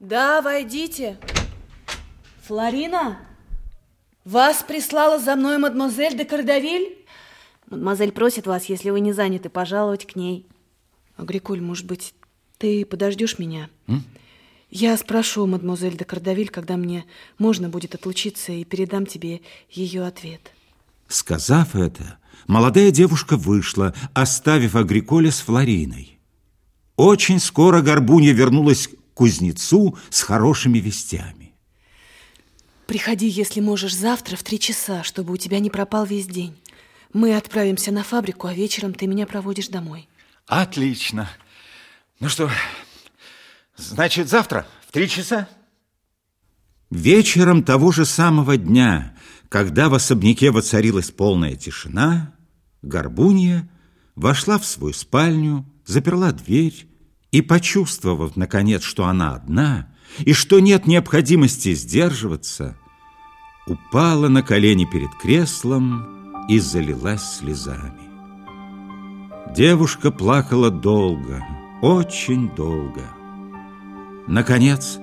Да, войдите. Флорина, вас прислала за мной мадемуазель де Кардавиль? Мадемуазель просит вас, если вы не заняты, пожаловать к ней. Агриколь, может быть, ты подождешь меня? М? Я спрошу мадемуазель де Кардавиль, когда мне можно будет отлучиться, и передам тебе ее ответ. Сказав это, молодая девушка вышла, оставив Агриколя с Флориной. Очень скоро Горбунья вернулась кузнецу с хорошими вестями. Приходи, если можешь, завтра в три часа, чтобы у тебя не пропал весь день. Мы отправимся на фабрику, а вечером ты меня проводишь домой. Отлично. Ну что, значит, завтра в три часа? Вечером того же самого дня, когда в особняке воцарилась полная тишина, Горбунья вошла в свою спальню, заперла дверь и, почувствовав, наконец, что она одна и что нет необходимости сдерживаться, упала на колени перед креслом и залилась слезами. Девушка плакала долго, очень долго. Наконец,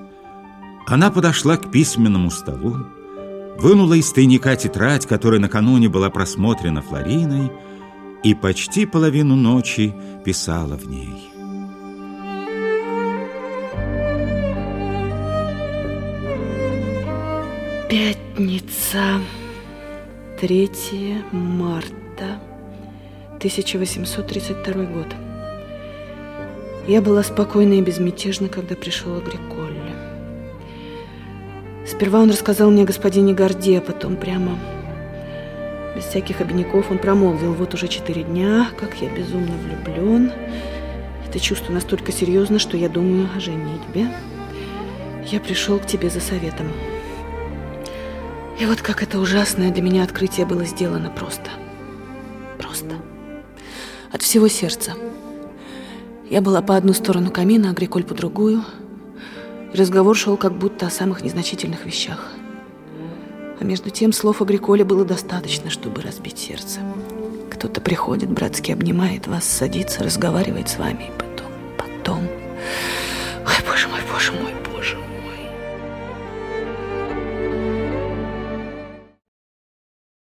она подошла к письменному столу, вынула из тайника тетрадь, которая накануне была просмотрена Флориной, и почти половину ночи писала в ней. Пятница, 3 марта, 1832 год. Я была спокойна и безмятежна, когда пришел Агриколле. Сперва он рассказал мне о господине Горде, а потом прямо, без всяких обиняков, он промолвил, вот уже четыре дня, как я безумно влюблен. Это чувство настолько серьезно, что я думаю о женитьбе. Я пришел к тебе за советом. И вот как это ужасное для меня открытие было сделано просто. Просто. От всего сердца. Я была по одну сторону камина, а Гриколь по другую. разговор шел как будто о самых незначительных вещах. А между тем слов Агриколя было достаточно, чтобы разбить сердце. Кто-то приходит, братски обнимает вас, садится, разговаривает с вами, и потом, потом... Ой, боже мой, боже мой,